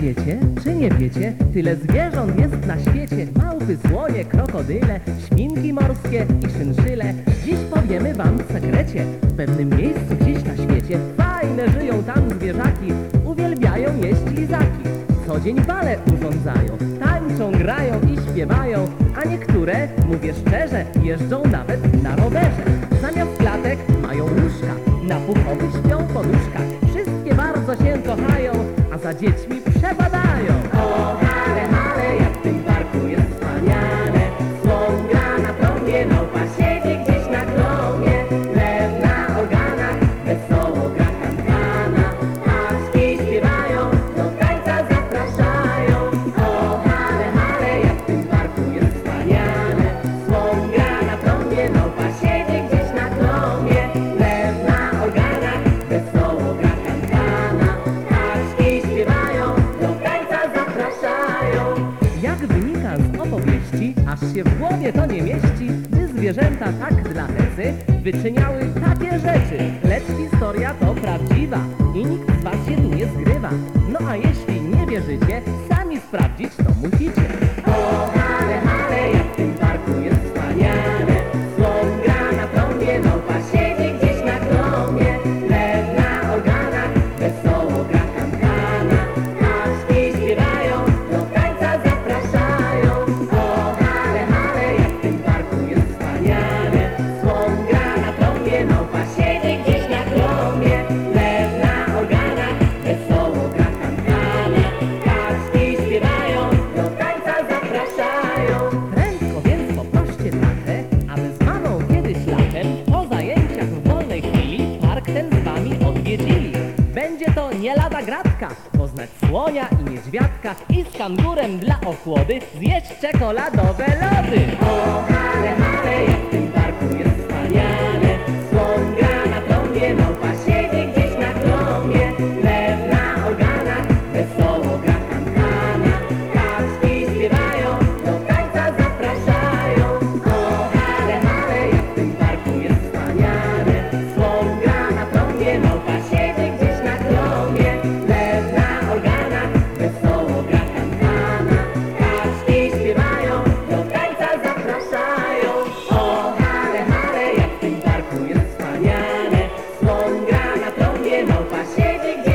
wiecie, czy nie wiecie, tyle zwierząt jest na świecie. Małpy, słonie, krokodyle, świnki morskie i szynszyle. Dziś powiemy wam w sekrecie, w pewnym miejscu gdzieś na świecie fajne żyją tam zwierzaki, uwielbiają jeść lizaki. Co dzień bale urządzają, tańczą, grają i śpiewają, a niektóre, mówię szczerze, jeżdżą nawet na rowerze. Zamiast klatek mają łóżka, na puchowych śpią poduszkach. Wszystkie bardzo się kochają, a za dziećmi aż się w głowie to nie mieści, gdy zwierzęta tak dla hecy wyczyniały takie rzeczy. Lecz historia to prawdziwa i nikt z was się tu nie zgrywa. No a jeśli nie wierzycie, sami sprawdzić to musicie. Poznać słonia i niedźwiadka i z kangurem dla ochłody zjeść czekoladowe lody. O, jak w tym wspaniale. saving